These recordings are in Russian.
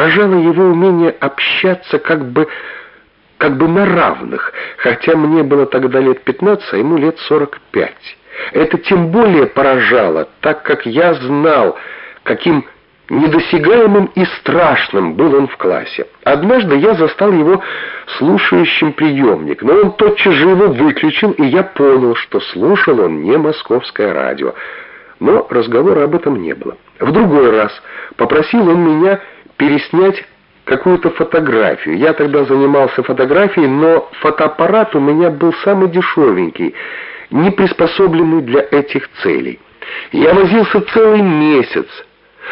Поражало его умение общаться как бы как бы на равных, хотя мне было тогда лет 15, а ему лет 45. Это тем более поражало, так как я знал, каким недосягаемым и страшным был он в классе. Однажды я застал его слушающим приемник, но он тотчас же его выключил, и я понял, что слушал он не московское радио. Но разговора об этом не было. В другой раз попросил он меня переснять какую-то фотографию. Я тогда занимался фотографией, но фотоаппарат у меня был самый дешевенький, не приспособленный для этих целей. Я возился целый месяц,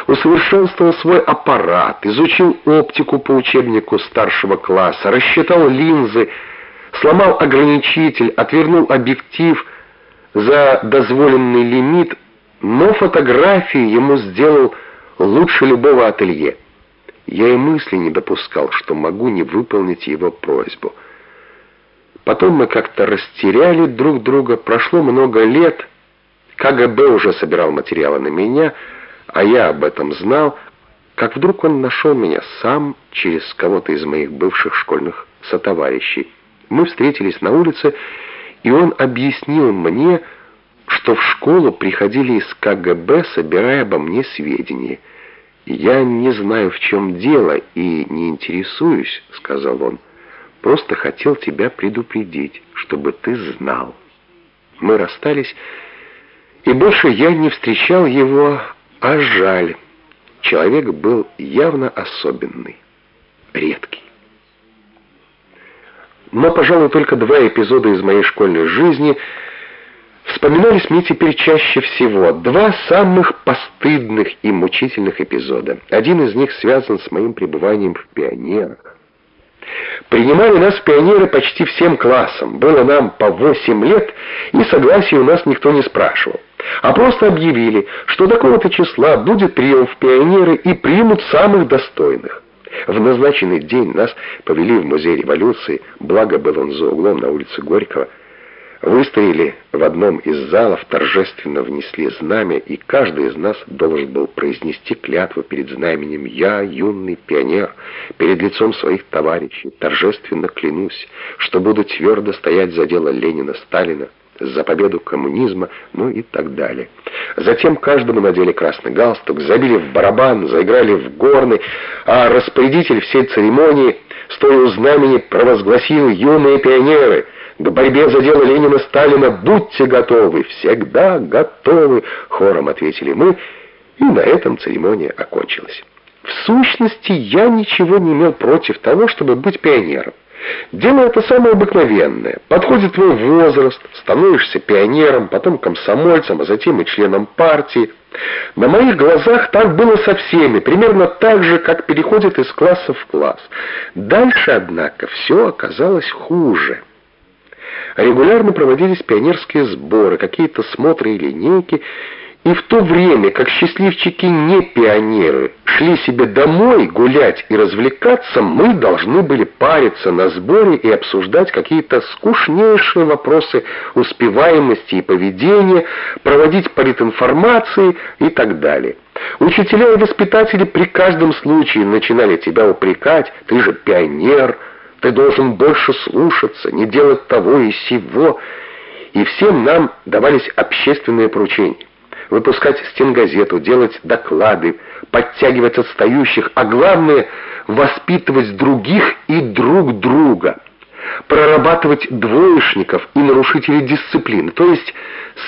усовершенствовал свой аппарат, изучил оптику по учебнику старшего класса, рассчитал линзы, сломал ограничитель, отвернул объектив за дозволенный лимит, но фотографии ему сделал лучше любого ателье. Я и мысли не допускал, что могу не выполнить его просьбу. Потом мы как-то растеряли друг друга, прошло много лет, КГБ уже собирал материалы на меня, а я об этом знал, как вдруг он нашел меня сам через кого-то из моих бывших школьных сотоварищей. Мы встретились на улице, и он объяснил мне, что в школу приходили из КГБ, собирая обо мне сведения. «Я не знаю, в чем дело, и не интересуюсь», — сказал он. «Просто хотел тебя предупредить, чтобы ты знал». Мы расстались, и больше я не встречал его, а жаль. Человек был явно особенный, редкий. Но, пожалуй, только два эпизода из моей школьной жизни вспоминались мне теперь чаще всего. Два самых постыдных и мучительных эпизода. Один из них связан с моим пребыванием в пионерах. Принимали нас пионеры почти всем классом. Было нам по 8 лет, и согласия у нас никто не спрашивал. А просто объявили, что такого-то числа будет прием в пионеры и примут самых достойных. В назначенный день нас повели в музей революции, благо был он за углом на улице Горького, Выстояли в одном из залов, торжественно внесли знамя, и каждый из нас должен был произнести клятву перед знаменем «Я, юный пионер, перед лицом своих товарищей, торжественно клянусь, что буду твердо стоять за дело Ленина, Сталина, за победу коммунизма, ну и так далее. Затем каждому надели красный галстук, забили в барабан, заиграли в горны, а распорядитель всей церемонии, стоя у знамени, провозгласил «Юные пионеры!» К борьбе за дело Ленина Сталина будьте готовы, всегда готовы, хором ответили мы, и на этом церемония окончилась. В сущности, я ничего не имел против того, чтобы быть пионером. Дело это самое обыкновенное. Подходит твой возраст, становишься пионером, потом комсомольцем, а затем и членом партии. На моих глазах так было со всеми, примерно так же, как переходит из класса в класс. Дальше, однако, все оказалось хуже. Регулярно проводились пионерские сборы, какие-то смотры и линейки, и в то время, как счастливчики не пионеры шли себе домой гулять и развлекаться, мы должны были париться на сборе и обсуждать какие-то скучнейшие вопросы успеваемости и поведения, проводить политинформации и так далее. Учителя и воспитатели при каждом случае начинали тебя упрекать, ты же пионер, ты должен больше слушаться, не делать того и сего. И всем нам давались общественные поручения. Выпускать стенгазету, делать доклады, подтягивать отстающих, а главное — воспитывать других и друг друга. Прорабатывать двоечников и нарушителей дисциплины. То есть,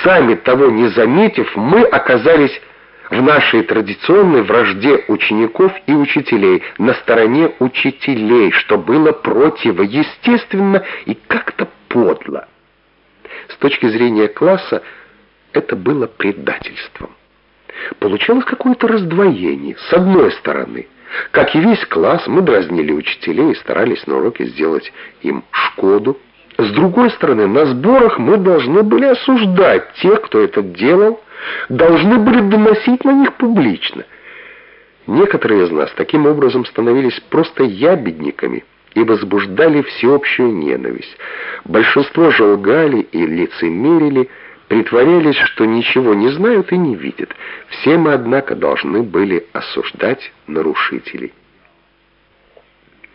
сами того не заметив, мы оказались в нашей традиционной вражде учеников и учителей, на стороне учителей, что было противоестественно и как-то подло. С точки зрения класса это было предательством. Получалось какое-то раздвоение. С одной стороны, как и весь класс, мы дразнили учителей и старались на уроке сделать им шкоду. С другой стороны, на сборах мы должны были осуждать тех, кто это делал, должны были доносить на них публично. Некоторые из нас таким образом становились просто ябедниками и возбуждали всеобщую ненависть. Большинство же лгали и лицемерили, притворялись, что ничего не знают и не видят. Все мы, однако, должны были осуждать нарушителей.